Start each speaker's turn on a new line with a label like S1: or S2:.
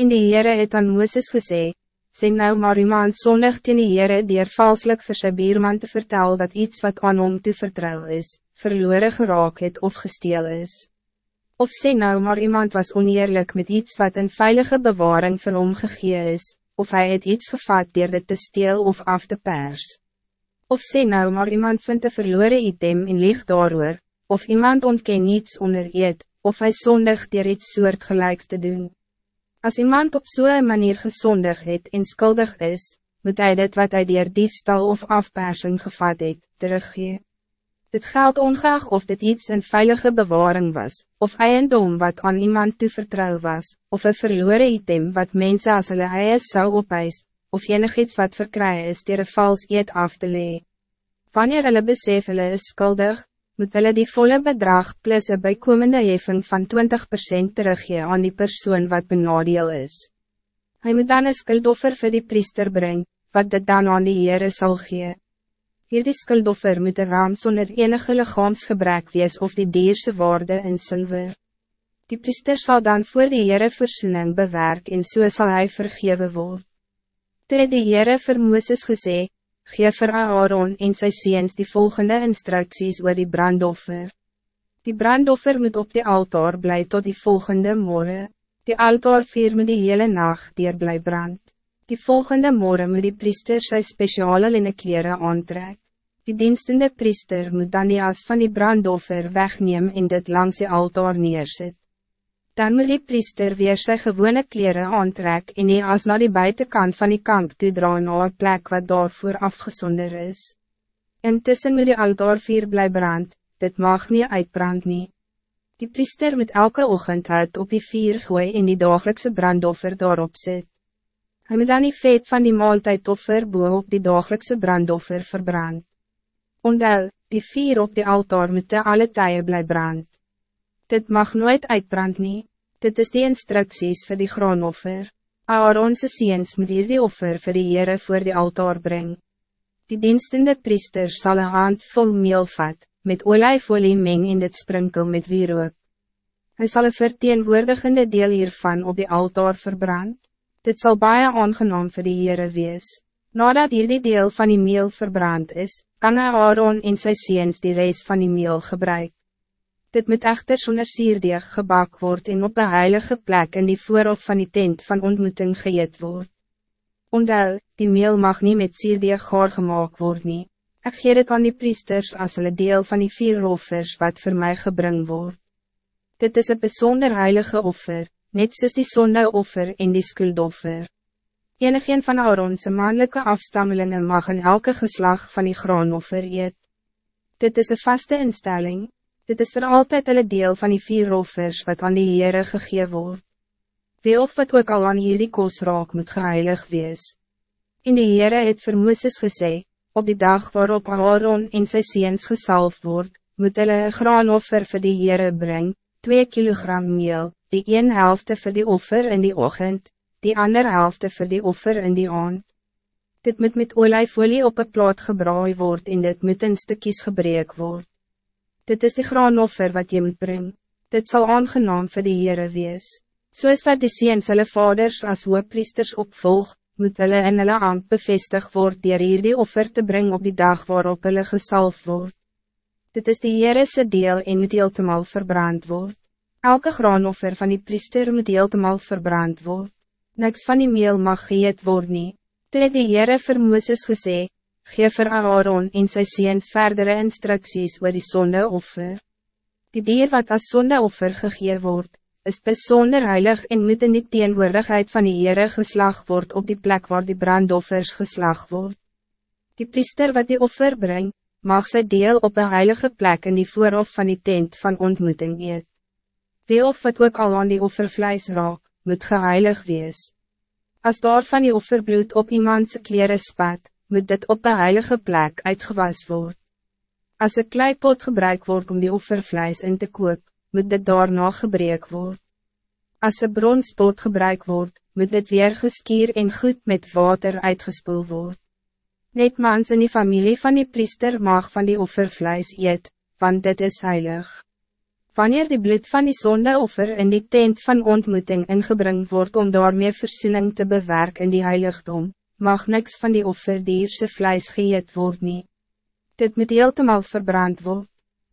S1: En die Heere het aan Mooses gesê, sê nou maar iemand zondig teen die Heere dier valslik vir sy bierman te vertel dat iets wat aan hom te vertrouw is, verloren geraak het of gesteel is. Of sê nou maar iemand was oneerlijk met iets wat in veilige bewaring vir hom gegee is, of hij het iets gevat dier dit te steel of af te pers. Of sê nou maar iemand vindt een verloren item en lieg daarover, of iemand ontken niets onder eet, of hij zondig dier iets soortgelijks te doen. Als iemand op zo'n manier gezondig het en skuldig is, moet hij dit wat hij dier diefstal of afpersing gevat het, teruggee. Dit geldt ongeacht of dit iets in veilige bewaring was, of eiendom wat aan iemand toevertrouw was, of een verloren item wat mensen als hulle eie zou opeis, of enig iets wat verkry is dier een vals eet af te lee. Wanneer hulle besef hulle is skuldig, moet hulle die volle bedrag plus een bijkomende heffing van 20% teruggee aan die persoon wat benadeel is. Hij moet dan een skuldoffer vir die priester brengen, wat dit dan aan die Heere sal gee. Hierdie skuldoffer moet een raam sonder enige lichaamsgebrek wees of die dierse waarde in zilver. Die priester zal dan voor die Heere versoening bewerk en so sal hy vergewe word. Toe het die Heere vir Mooses gesê, Geef vir Aaron en sy seens die volgende instructies oor die brandoffer. Die brandoffer moet op die altaar bly tot die volgende morgen. Die altaar vier moet die hele nacht dier bly brand. Die volgende morgen moet die priester sy speciale linne kleren aantrek. Die dienstende priester moet dan die as van die brandoffer wegneem en dit langs die altaar neerzetten. Dan moet die priester weer sy gewone kleren aantrek en die as na die buitenkant van die kamp toe dra na een plek wat daarvoor afgezonder is. Intussen moet die altaar vier bly brand, dit mag niet uitbrand nie. Die priester moet elke ochtend uit op die vier gooi en die dagelijkse brandoffer daarop zet. Hij moet dan die vet van die maaltijdoffer boe op die dagelijkse brandoffer verbrand. Ondel, die vier op die altaar moet alle tijden bly brand. Dit mag nooit uitbrand nie. Dit is die instructies voor die graanoffer. Aaronse seens moet hier die offer voor die Heere voor die altaar brengen. Die dienstende priester zal een hand vol meel vat, met olijfolie meng in dit sprinkel met wierook. Hij zal een verteenwoordigende deel hiervan op die altaar verbrand. Dit zal baie aangenaam voor die Heere wees. Nadat hier die deel van die meel verbrand is, kan Aaron en sy seens die reis van die meel gebruiken. Dit moet echter zonder sierdeeg gebak word en op een heilige plek in die voorhof van die tent van ontmoeting geëet word. Ondel, die meel mag niet met sierdeeg gaar gemaakt word nie. Ek gee dit aan die priesters as hulle deel van die vier offers wat voor mij gebring word. Dit is een bijzonder heilige offer, net soos die sondeoffer en die skuldoffer. Enigeen van Aaronse mannelijke afstammelingen mag in elke geslag van die graanoffer eet. Dit is een vaste instelling, Dit is voor altijd een deel van die vier offers wat aan die Heere gegee word. Wie of wat ook al aan hierdie kos raak moet geheilig wees. In die Heere het vir Mooses gesê, op die dag waarop Aaron en sy seens gesalf word, moet hulle een graanoffer vir die Heere bring, 2 kilogram meel, die een helfte vir die offer in die ochtend, die ander helfte vir die offer in die aand. Dit moet met olijfolie op een plaat gebraai word en dit moet in stukjes gebreek word. Dit is die graanoffer wat je moet brengen. Dit zal aangenaam voor de Heere wees. Soos wat die seens hulle vaders as hoopriesters opvolg, moet hulle in hulle ambt bevestig word dier hier die offer te brengen op die dag waarop hulle gesalf word. Dit is die Heerese deel en moet heeltemal verbrand word. Elke graanoffer van die priester moet heeltemal verbrand word. Niks van die meel mag geëet word nie. Toe het die Heere vir Mooses gesê, geef vir Aaron en sy seens verdere instructies oor die sondeoffer. Die dier wat als sondeoffer gegee word, is bijzonder heilig en moet in die teenwoordigheid van die Heere geslag word op die plek waar die brandoffers geslag word. Die priester wat die offer brengt, mag sy deel op een heilige plek in die voorhof van die tent van ontmoeting eet. Wie of wat ook al aan die offervleis raak, moet geheilig wees. Als daar van die offerbloed op iemandse kleren spat, moet dit op een heilige plek uitgewas worden. Als een kleipot gebruikt wordt om die offervlees in te kook, moet dit daarna gebreek worden. Als een bronspot gebruikt wordt, moet dit weer geskier en goed met water uitgespoeld worden. Net mans in die familie van die priester mag van die offervlees eet, want dit is heilig. Wanneer die bloed van die zondeoffer in die tent van ontmoeting ingebring wordt om daarmee versoening te bewerken in die heiligdom, mag niks van die offerdierse vlijs geëet word nie. Dit moet heeltemal verbrand word.